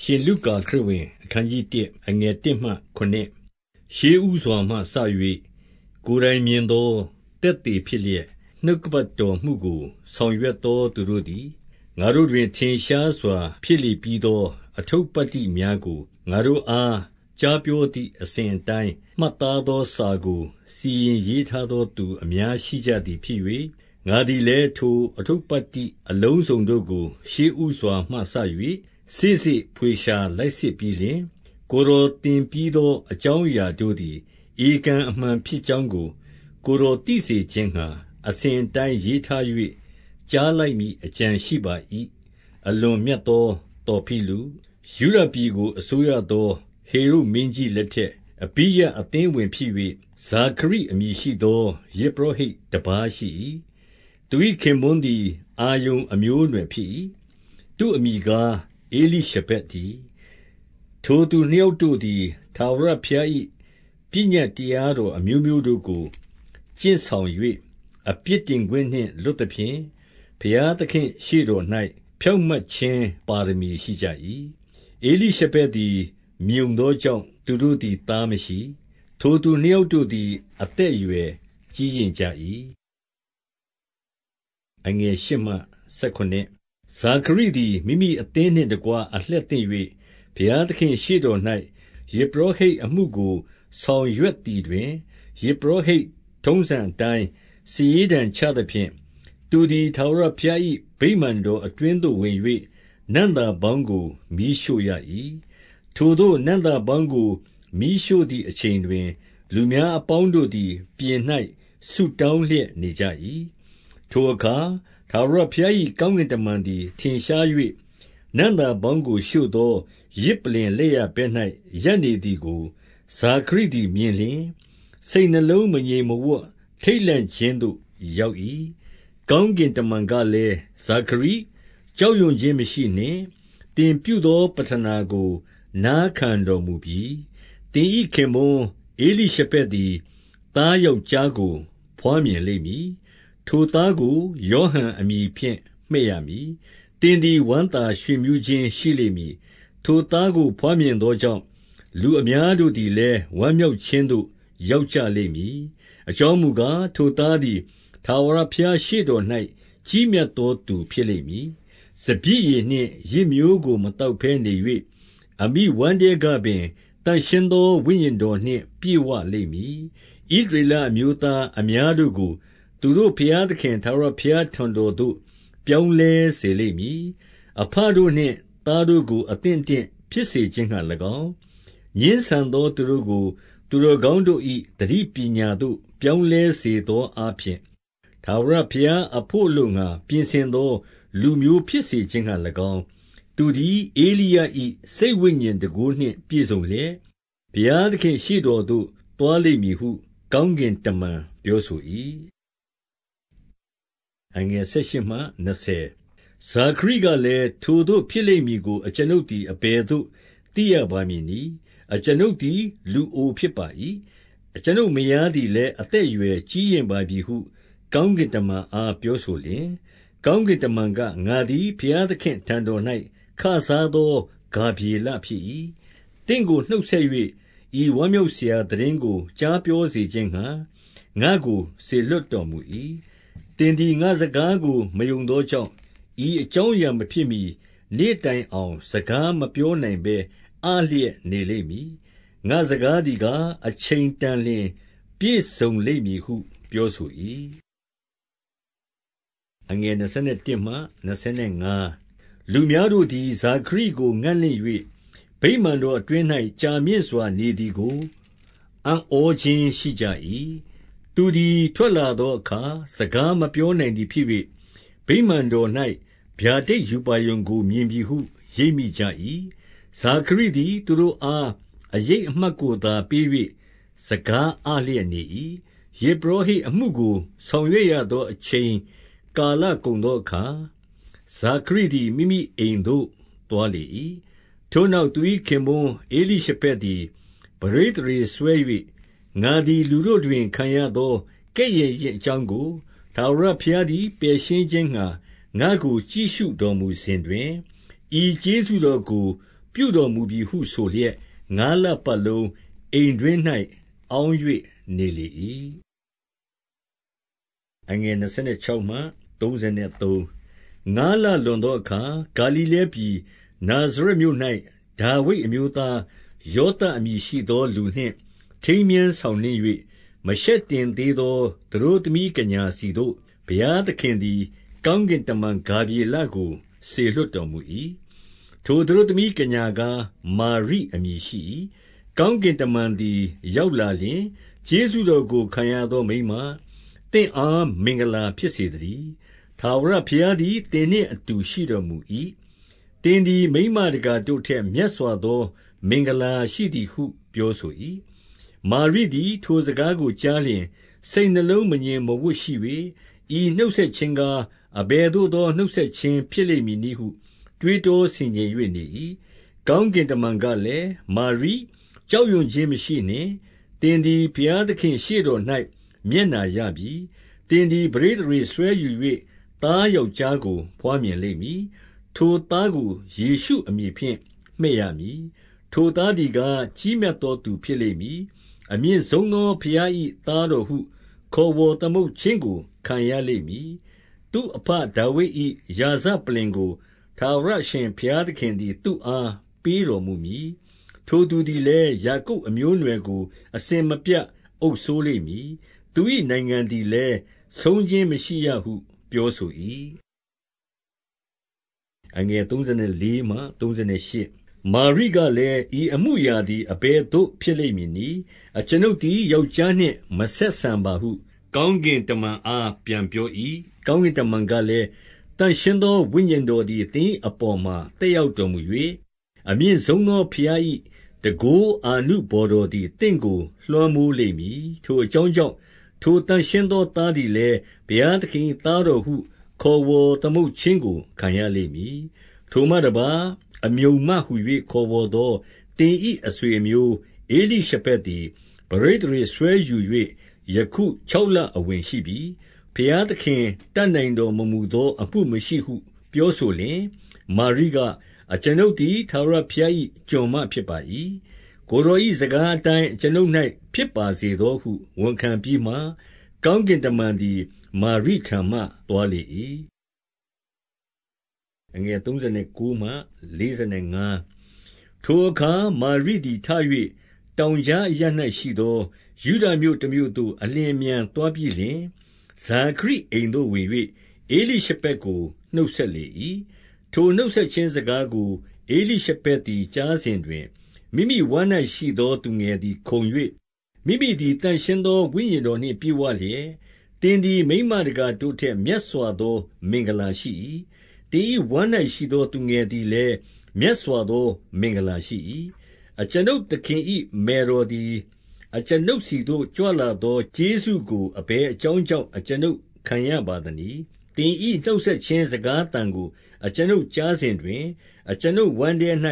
ရှင်လုကာခရစ်ဝင် အခနျး1အငယ်1မှ9ရှေးဥစွာမှစ၍ကိုယ်တိုင်မြင်သောတက်သေးဖြစ်လျက်နှုတ်ကပတ်တော်မှုကို ဆောင်ရွက်သောသူတို့သည်ငါတို့တွင်ထင်ရှားစွာ ဖြစ်လေပြီးသော အထုပ္ပတ္တိများကိုငါတို့အားကြားပြောသည့်အစဉ်အတိုင်းမှတ်သားသောစာကို စီရင်ရေးထားသောသူအများရှိကြသည်ဖြစ်၍ငါသည်လည်းထိုအထုပ္ပတ္တိအလုံးစုံတို့ကို ရှေးဥစွာမှစ၍ စေ့စေ့ဖွေရှာလိုက်စစ်ပြီးလျှင်၊ကိုယ်တော်သင်ပြီးသော အကြောင်းအရာတို့သည် ဧကန်အမှန်ဖြစ်ကြောင်းကို ကိုယ်တော်သိစေခြင်းငှါ အစဉ်အတိုင်းရေးထား၍ကြားလိုက်မည်အကြံရှိပါ၏။အလွန်မြတ်သော သောဖိလု၊ယုဒပြည်ကို အစိုးရသော ဟေရုဒ်မင်းကြီးလက်ထက် အဘိယအသင်းဝင်ဖြစ်၍ဇာခရိအမည်ရှိသော ယဇ်ပုရောဟိတ်တပါးရှိ၏။သူ၏ခင်ပွန်းသည် အာရုန်အမျိုးအနွယ်ဖြစ်၏။သူ့အမည်ကား ဧလိရှဗက်တည်း။ထိုသူနှစ်ယောက်တို့သည် ထာဝရဘုရား၏ပညတ်တရားတော်အမျိုးမျိုးတို့ကို ကျင့်ဆောင်၍အပြစ်တင်ခွင့်နှင့် လွတ်သဖြင့် ဘုရားသခင့်ရှေ့တော်၌ဖြောင့်မတ်ခြင်းပါရမီရှိကြ၏။ဧလိရှဗက်သည် မြုံသောကြောင့် သူတို့သည် သားမရှိ။ထိုသူနှစ်ယောက်တို့သည် အသက်အရွယ် ကြီးရင့်ကြ၏။ ဇာခရိသည် မိမိအသင်းနှင့်တကွ အလှည့်သင့်၍ဘုရားသခင့်ရှေ့တော်၌ယဇ်ပုရောဟိတ်အမှုကို ဆောင်ရွက်သည်တွင်၊ယဇ်ပုရောဟိတ်ထုံးစံအတိုင်း စာရေးတံချသဖြင့်၊သူသည် ထာဝရဘုရား၏ဗိမာန်တော်အတွင်းသို့ ဝင်၍နံ့သာပေါင်းကို မီးရှို့ရ၏။ထိုသို့ နံ့သာပေါင်းကို မီးရှို့သည်အချိန်တွင်၊လူများအပေါင်းတို့သည် ပြင်၌ဆုတောင်းလျက်နေကြ၏။ထိုအခါ ထာဝရဘုရား၏ကောင်းကင်တမန်သည် ထင်ရှား၍နံ့သာပေါင်းကို ရှို့သော ယဇ်ပလ္လင်လက်ျာဘက်၌ရပ်နေသည်ကို ဇာခရိသည် မြင်လျှင်၊စိတ်နှလုံး မငြိမ်မဝပ် ထိတ်လန့်ခြင်းသို့ ရောက်၏။ကောင်းကင်တမန်ကလည်း၊ဇာခရိ၊ကြောက်ရွံ့ခြင်းမရှိနှင့်။သင်ပြုသော ပဌနာကို နားခံတော်မူပြီ။သင်၏ခင်ပွန်းဧလိရှဗက်သည် သားယောက်ျားကို ဘွားမြင်လိမ့်မည်။ ထိုသားကို ယောဟန်အမည်ဖြင့် မှည့်ရမည်။သင်သည် ဝမ်းသာရွှင်မြူးခြင်းရှိလိမ့်မည်။ထိုသားကို ဘွားမြင်သောကြောင့် လူအများတို့သည်လည်း ဝမ်းမြောက်ခြင်းသို့ ရောက်ကြလိမ့်မည်။အကြောင်းမူကား၊ထိုသားသည် ထာဝရဘုရားရှေ့တော်၌ကြီးမြတ်သောသူဖြစ်လိမ့်မည်။စပျစ်ရည်နှင့် ယစ်မျိုးကို မသောက်ဘဲနေ၍အမိဝမ်းထဲကပင် သန့်ရှင်းသော ဝိညာဉ်တော်နှင့် ပြည့်ဝလိမ့်မည်။ဣသရေလအမျိုးသားအများတို့ကို သူတို့ဘုရားသခင်ထာဝရဘုရားထံတော်သို့ ပြောင်းလဲစေလိမ့်မည်။အဘတို့နှင့်သားတို့ကို အသင့်အတင့်ဖြစ်စေခြင်းငှါ၎င်း၊ငြင်းဆန်သောသူတို့ကို သူတော်ကောင်းတို့၏သတိပညာသို့ ပြောင်းလဲစေသောအားဖြင့်၊ထာဝရဘုရားအဘို့ အလိုငှါ ပြင်ဆင်သော လူမျိုးဖြစ်စေခြင်းငှါ၎င်း၊သူသည် ဧလိယ၏စိတ်ဝိညာဉ်တန်ခိုးနှင့် ပြည့်စုံလျက်၊ဘုရားသခင့်ရှေ့တော်သို့ သွားလိမ့်မည်ဟု ကောင်းကင်တမန်ပြောဆို၏။ ဇာခရိကလည်း၊ထိုသို့ဖြစ်လိမ့်မည်ကို အကျွန်ုပ်သည် အဘယ်သို့ သိရပါမည်နည်း။အကျွန်ုပ်သည် လူအိုဖြစ်ပါ၏။အကျွန်ုပ်မယားသည်လည်းအသက်အရွယ်ကြီးရင့်ပါပြီဟု ကောင်းကင်တမန်အားပြောဆိုလျှင်၊ကောင်းကင်တမန်က၊ငါသည်ဘုရားသခင့်ထံတော်၌ခစားသောဂါဗြေလဖြစ်၏။သင့်ကိုနှုတ်ဆက်၍ဤဝမ်းမြောက်စရာသိတင်းကိုကြားပြောစေခြင်းငှါငါ့ကိုစေလွှတ်တော်မူ၏။ သင်သည် ငါ့စကားကို မယုံသောကြောင့်၊ဤအကြောင်းအရာမဖြစ်မှီ နေ့တိုင်အောင် စကားမပြောနိုင်ဘဲအားလျက်နေလိမ့်မည်။ငါ့စကားသည်ကား အချိန်တန်လျှင် ပြည့်စုံလိမ့်မည်ဟု ပြောဆို၏။လူများတို့သည် ဇာခရိကို ငံ့လင့်၍ဗိမာန်တော်အတွင်း၌ကြာမြင့်စွာနေသည်ကို အံ့ဩခြင်းရှိကြ၏။ သူသည် ထွက်လာသောအခါ စကားမပြောနိုင်သည်ဖြစ်၍၊ဗိမာန်တော်၌ဗျာဒိတ်ရူပါရုံကို မြင်ပြီဟု ရိပ်မိကြ၏။ဇာခရိသည် သူတို့အား အရိပ်အမှတ်ကိုသာ ပေး၍စကားအလျက်နေ၏။ယဇ်ပုရောဟိတ်အမှုကို ဆောင်ရွက်ရသော အချိန်ကာလကုန်သောအခါ၊ဇာခရိသည် မိမိအိမ်သို့ သွားလေ၏။ထိုနောက် သူ၏ခင်ပွန်း ဧလိရှဗက်သည် ပဋိသန္ဓေစွဲ၍၊ ငါသည် လူတို့တွင် ခံရသော ကဲ့ရဲ့ခြင်းအကြောင်းကို ထာဝရဘုရားသည် ပယ်ရှင်းခြင်းငှါ ငါ့ကို ကြည့်ရှုတော်မူစဉ်တွင်၊ဤကျေးဇူးတော်ကို ပြုတော်မူပြီဟုဆိုလျက် ငါးလပတ်လုံး အိမ်တွင်း၌အောင်း၍နေလေ၏။26 ငါးလလွန်သောအခါ ဂါလိလဲပြည် နာဇရက်မြို့၌ဒါဝိဒ်အမျိုးသား ယောသပ်အမည်ရှိသော လူနှင့် ထိမ်းမြားဆောင်နှင့်၍မရှက်တင်သေးသော သတို့သမီးကညာဆီသို့ ဘုရားသခင်သည် ကောင်းကင်တမန်ဂါဗြေလကို စေလွှတ်တော်မူ၏။ထိုသတို့သမီးကညာကား မာရိအမည်ရှိ၏။ကောင်းကင်တမန်သည် ရောက်လာလျှင်၊ကျေးဇူးတော်ကို ခံရသောမိန်းမ၊သင့်အားမင်္ဂလာဖြစ်စေသတည်း။ထာဝရဘုရားသည် သင်နှင့်အတူ ရှိတော်မူ၏။သင်သည် မိန်းမတကာတို့ထက် မြတ်စွာသော မင်္ဂလာရှိသည်ဟု ပြောဆို၏။ မာရိသည် ထိုစကားကိုကြားလျှင်၊စိတ်နှလုံးမငြိမ်မဝပ်ရှိ၍၊ဤနှုတ်ဆက်ခြင်းကား အဘယ်သို့သော နှုတ်ဆက်ခြင်းဖြစ်လိမ့်မည်နည်းဟု တွေးတောဆင်ခြင်၍နေ၏။ကောင်းကင်တမန်ကလည်း၊မာရိ၊ကြောက်ရွံ့ခြင်းမရှိနှင့်။သင်သည် ဘုရားသခင့်ရှေ့တော်၌မျက်နှာရပြီ။သင်သည် ပဋိသန္ဓေစွဲယူ၍သားယောက်ျားကို ဘွားမြင်လိမ့်မည်။ထိုသားကို ယေရှုအမည်ဖြင့် မှည့်ရမည်။ထိုသားသည်ကား ကြီးမြတ်သောသူဖြစ်လိမ့်မည်။ အမြင့်ဆုံးသောဘုရား၏သားတော်ဟု ခေါ်ဝေါ်သမုတ်ခြင်းကို ခံရလိမ့်မည်။သူ့အဘဒါဝိဒ်၏ရာဇပလ္လင်ကို ထာဝရအရှင်ဘုရားသခင်သည် သူ့အား ပေးတော်မူမည်။ထိုသူသည်လည်း ယာကုပ်အမျိုးအနွယ်ကို အစဉ်မပြတ် အုပ်စိုးလိမ့်မည်။သူ၏နိုင်ငံသည်လည်း ဆုံးခြင်းမရှိရဟု ပြောဆို၏။ မာရိကလည်း၊ဤအမှုအရာသည် အဘယ်သို့ ဖြစ်လိမ့်မည်နည်း။အကျွန်ုပ်သည် ယောက်ျားနှင့် မဆက်ဆံပါဟု ကောင်းကင်တမန်အား ပြန်ပြော၏။ကောင်းကင်တမန်ကလည်း၊သန့်ရှင်းသော ဝိညာဉ်တော်သည် သင်၏အပေါ်မှာ သက်ရောက်တော်မူ၍၊အမြင့်ဆုံးသော ဘုရား၏တန်ခိုးအာနုဘော်တော်သည် သင့်ကို လွှမ်းမိုးလိမ့်မည်။ထိုအကြောင်းကြောင့်၊ထိုသန့်ရှင်းသော သားသည်လည်း ဘုရားသခင်၏သားတော်ဟု ခေါ်ဝေါ်သမုတ်ခြင်းကို ခံရလိမ့်မည်။ထိုမှတပါး အမြုံမဟူ၍ခေါ်ဝေါ်သော သင်၏အဆွေအမျိုး ဧလိရှဗက်သည် ပဋိသန္ဓေစွဲယူ၍ယခုခြောက်လအဝင်ရှိပြီ။ဘုရားသခင် တတ်နိုင်တော်မမူသော အမှုမရှိဟု ပြောဆိုလျှင်၊မာရိက၊အကျွန်ုပ်သည် ထာဝရဘုရား၏ကျွန်မဖြစ်ပါ၏။ကိုယ်တော်၏စကားအတိုင်း အကျွန်ုပ်၌ဖြစ်ပါစေသောဟု ဝန်ခံပြီးမှ၊ကောင်းကင်တမန်သည် မာရိထံမှ သွားလေ၏။ ထိုအခါမာရိသည်ထ၍တောင်ကြားအရပ်၌ရှိသော ယုဒမြို့တမြို့သို့ အလျင်အမြန်သွားပြီးလျှင်၊ဇာခရိအိမ်သို့ဝင်၍ဧလိရှဗက်ကို နှုတ်ဆက်လေ၏။ထိုနှုတ်ဆက်ခြင်းစကားကို ဧလိရှဗက်သည် ကြားစဉ်တွင်၊မိမိဝမ်း၌ရှိသော သူငယ်သည်ခုန်၍၊မိမိသည် သန့်ရှင်းသော ဝိညာဉ်တော်နှင့် ပြည့်ဝလျက်၊သင်သည် မိန်းမတကာတို့ထက် မြတ်စွာသော မင်္ဂလာရှိ၏။ သင်၏ဝမ်း၌ရှိသော သူငယ်သည်လည်း မြတ်စွာသော မင်္ဂလာရှိ၏။အကျွန်ုပ်သခင်၏မယ်တော်သည် အကျွန်ုပ်ဆီသို့ ကြွလာသော ကျေးဇူးကို အဘယ်အကြောင်းကြောင့် အကျွန်ုပ်ခံရပါသနည်း။သင်၏နှုတ်ဆက်ခြင်းစကားသံကို အကျွန်ုပ်ကြားစဉ်တွင်၊အကျွန်ုပ်ဝမ်းထဲ၌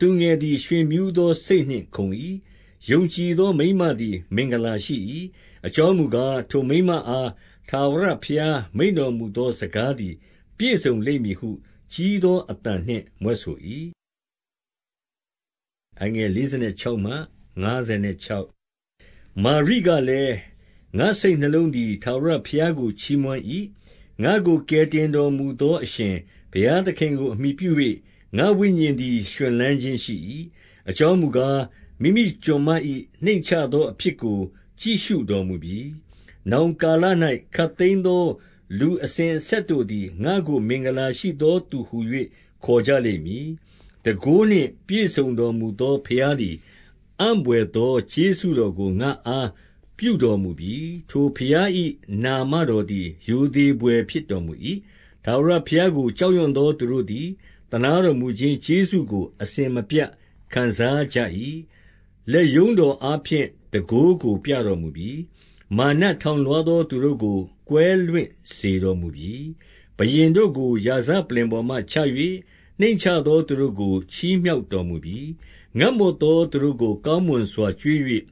သူငယ်သည် ရွှင်မြူးသော စိတ်နှင့်ခုန်၏။ယုံကြည်သော မိန်းမသည် မင်္ဂလာရှိ၏။အကြောင်းမူကား၊ထိုမိန်းမအား ထာဝရဘုရား မိန့်တော်မူသော စကားသည် ပြည့်စုံလိမ့်မည်ဟု ကြီးသောအသံနှင့် မြွက်ဆို၏။မာရိကလည်း၊ငါ့စိတ်နှလုံးသည် ထာဝရဘုရားကို ချီးမွမ်း၏။ငါ့ကို ကယ်တင်တော်မူသောအရှင် ဘုရားသခင်ကို အမှီပြု၍ငါ့ဝိညာဉ်သည် ရွှင်လန်းခြင်းရှိ၏။အကြောင်းမူကား၊မိမိကျွန်မ၏နှိမ့်ချသောအဖြစ်ကို ကြည့်ရှုတော်မူပြီ။နောင်ကာလ၌ခပ်သိမ်းသော လူအစဉ်အဆက်တို့သည်ငါ့ကို မင်္ဂလာရှိသောသူဟူ၍ခေါ်ကြလိမ့်မည်။တန်ခိုးနှင့် ပြည့်စုံတော်မူသော ဘုရားသည် အံ့ဘွယ်သော ကျေးဇူးတော်ကို ငါ့အားပြုတော်မူပြီ။ထိုဘုရား၏နာမတော်သည် ရိုသေဘွယ်ဖြစ်တော်မူ၏။ထာဝရဘုရားကို ကြောက်ရွံ့သော သူတို့သည် သနားတော်မူခြင်းကျေးဇူးကို အစဉ်မပြတ် ခံစားကြ၏။လက်ရုံးတော်အားဖြင့် တန်ခိုးကို ပြတော်မူပြီ။ မာရ်နတ်ထောင်လွှားသော သူတို့ကို ကွဲလွင့်စေတော်မူပြီ။ဘုရင်တို့ကို ရာဇပလ္လင်ပေါ်မှာချ၍နှိမ့်ချသောသူတို့ကို ချီးမြှောက်တော်မူပြီ။ငတ်မွတ်သောသူတို့ကို ကောင်းမွန်စွာကျွေး၍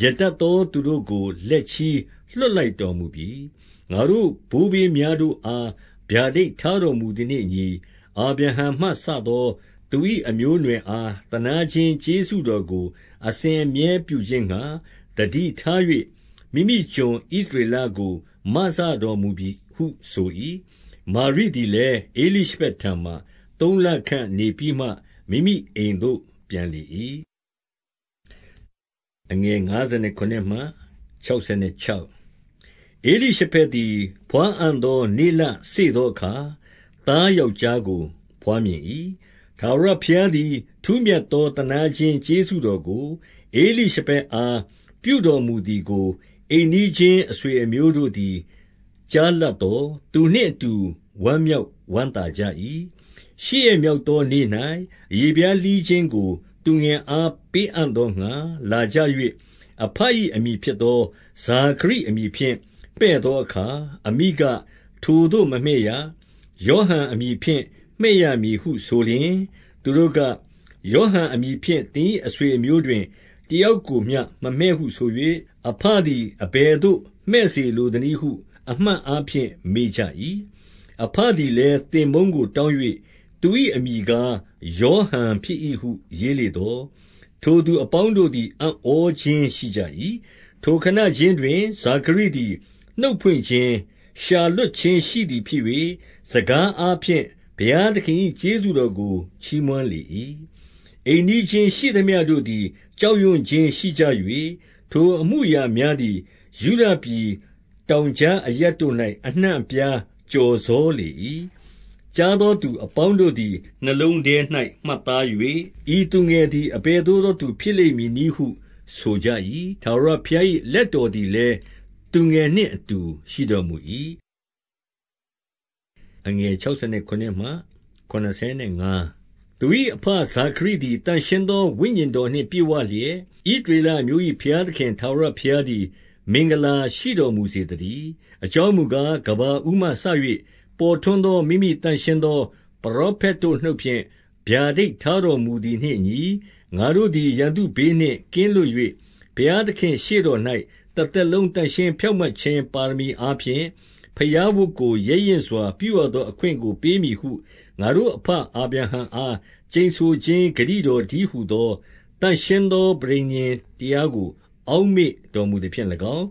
ရတတ်သောသူတို့ကို လက်ချည်းလွှတ်လိုက်တော်မူပြီ။ငါတို့ဘိုးဘေးများတို့အား ဗျာဒိတ်ထားတော်မူသည်နှင့်အညီ၊အာဗြဟံမှစသော သူ၏အမျိုးအနွယ်အား သနားခြင်းကျေးဇူးတော်ကို အစဉ်အမြဲပြုခြင်းငှါ သတိထား၍ မိမိကျွန်ဣသရေလကို မစတော်မူပြီဟုဆို၏။မာရိသည်လည်း ဧလိရှဗက်ထံမှာ သုံးလခန့်နေပြီးမှ မိမိအိမ်သို့ ပြန်လေ၏။ဧလိရှဗက်သည် ဘွားအံ့သော နေ့လစေ့သောအခါ သားယောက်ျားကို ဘွားမြင်၏။ထာဝရဘုရားသည် ထူးမြတ်သော သနားခြင်းကျေးဇူးတော်ကို ဧလိရှဗက်အား ပြုတော်မူသည်ကို အိမ်နီးချင်း အဆွေအမျိုးတို့သည် ကြားလတ်သော်၊သူနှင့်အတူ ဝမ်းမြောက်ဝမ်းသာကြ၏။ရှစ်ရက်မြောက်သောနေ့၌အရေဖျားလှီးခြင်းကို သူငယ်အား ပေးအံ့သောငှါ လာကြ၍၊အဘ၏အမည်ဖြစ်သော ဇာခရိအမည်ဖြင့် မှည့်သောအခါ၊အမိက၊ထိုသို့မမှည့်ရ။ယောဟန်အမည်ဖြင့် မှည့်ရမည်ဟုဆိုလျှင်၊သူတို့က၊ယောဟန်အမည်ဖြင့် သင်၏အဆွေအမျိုးတွင် တယောက်ကိုမျှ မမှည့်ဟုဆို၍၊ အဘသည်အဘယ်သို့မှည့်စေလိုသနည်းဟု အမှတ်အားဖြင့် မေးကြ၏။အဘသည်လည်း သင်ပုန်းကိုတောင်း၍၊သူ၏အမည်ကား ယောဟန်ဖြစ်၏ဟု ရေးလေသော်၊ထိုသူအပေါင်းတို့သည် အံ့ဩခြင်းရှိကြ၏။ထိုခဏခြင်းတွင် ဇာခရိသည် နှုတ်ဖွင့်ခြင်း၊လျှာလွှတ်ခြင်းရှိသည်ဖြစ်၍၊စကားအားဖြင့် ဘုရားသခင်၏ကျေးဇူးတော်ကို ချီးမွမ်းလေ၏။အိမ်နီးချင်းရှိသမျှတို့သည် ကြောက်ရွံ့ခြင်းရှိကြ၍၊ ထိုအမှုအရာများသည် ယုဒပြည်တောင်ကြားအရပ်တို့၌အနှံ့အပြားကျော်စောလေ၏။ကြားသောသူအပေါင်းတို့သည် နှလုံးထဲ၌မှတ်သား၍၊ဤသူငယ်သည် အဘယ်သို့သောသူဖြစ်လိမ့်မည်နည်းဟု ဆိုကြ၏။ထာဝရဘုရား၏လက်တော်သည်လည်း သူငယ်နှင့်အတူ ရှိတော်မူ၏။ သူ၏အဘဇာခရိသည် သန့်ရှင်းသော ဝိညာဉ်တော်နှင့် ပြည့်ဝလျက်၊ဣသရေလအမျိုး၏ဘုရားသခင် ထာဝရဘုရားသည် မင်္ဂလာရှိတော်မူစေသတည်း။အကြောင်းမူကား၊ကမ္ဘာဦးမှစ၍ပေါ်ထွန်းသော မိမိသန့်ရှင်းသော ပရောဖက်တို့နှုတ်ဖြင့် ဗျာဒိတ်ထားတော်မူသည်နှင့်အညီ၊ငါတို့သည် ရန်သူဘေးနှင့် ကင်းလွတ်၍ဘုရားသခင့်ရှေ့တော်၌တသက်လုံး သန့်ရှင်းဖြောင့်မတ်ခြင်း ပါရမီအားဖြင့် ဘုရားဝတ်ကို ရဲရင့်စွာ ပြုရသော အခွင့်ကိုပေးမည်ဟု ငါတို့အဘအာဗြဟံအား ကျိန်ဆိုခြင်းဂတိတော်တည်းဟူသော သန့်ရှင်းသော ပဋိညာဉ်တရားကို အောက်မေ့တော်မူသဖြင့်၎င်း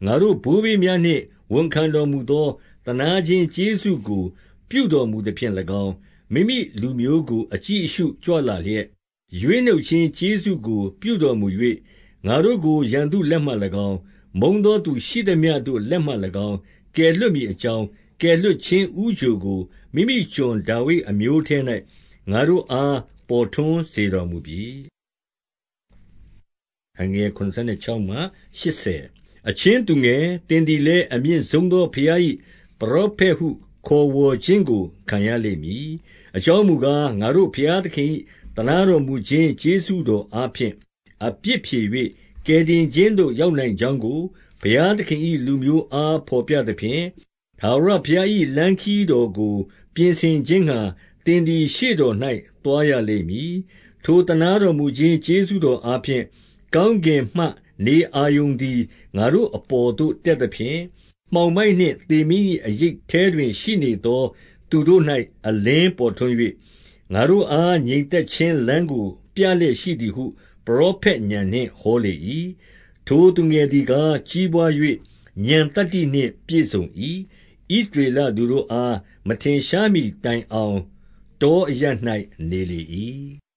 ၊ငါတို့ဘိုးဘေးများနှင့် ဝန်ခံတော်မူသော သနားခြင်းကျေးဇူးကို ပြုတော်မူသဖြင့်၎င်း၊မိမိလူမျိုးကို အကြည့်အရှုကြွလာလျက်၊ရွေးနှုတ်ခြင်းကျေးဇူးကို ပြုတော်မူ၍၊ငါတို့ကို ရန်သူလက်မှ၎င်း၊မုန်းသောသူရှိသမျှတို့လက်မှ၎င်း ကယ်လွှတ်မည်အကြောင်း၊ကယ်လွှတ်ခြင်းဦးချိုကို မိမိကျွန်ဒါဝိဒ်အမျိုးထဲ၌ငါတို့အား ပေါ်ထွန်းစေတော်မူပြီ။အချင်းသူငယ်၊သင်သည်လည်း အမြင့်ဆုံးသော ဘုရား၏ပရောဖက်ဟု ခေါ်ဝေါ်ခြင်းကို ခံရလိမ့်မည်။အကြောင်းမူကား၊ငါတို့ဘုရားသခင်၏သနားတော်မူခြင်း ကျေးဇူးတော်အားဖြင့် အပြစ်ဖြေ၍ကယ်တင်ခြင်းသို့ ရောက်နိုင်ကြောင်းကို ဘုရားသခင်၏လူမျိုးအား ဘော်ပြသဖြင့်၊ ထာဝရဘုရား၏လမ်းခရီးတော်ကို ပြင်ဆင်ခြင်းငှါ သင်သည် ရှေ့တော်၌သွားရလိမ့်မည်။ထိုသနားတော်မူခြင်း ကျေးဇူးတော်အားဖြင့် ကောင်းကင်မှ နေအာရုန်သည် ငါတို့အပေါ်သို့ တက်သဖြင့်၊မှောင်မိုက်နှင့် သေမင်း၏အရိပ်ထဲတွင် ရှိနေသော သူတို့၌အလင်းပေါ်ထွန်း၍၊ငါတို့အား ငြိမ်သက်ခြင်းလမ်းကို ပြလျက်ရှိသည်ဟု ပရောဖက်ဥာဏ်နှင့် ဟောလေ၏။ထိုသူငယ်သည်ကား ကြီးပွား၍ဥာဏ်သတ္တိနှင့် ပြည့်စုံ၏။ ဣသရေလလူတို့အား မထင်ရှားမှီတိုင်အောင် တောအရပ်၌နေလေ၏။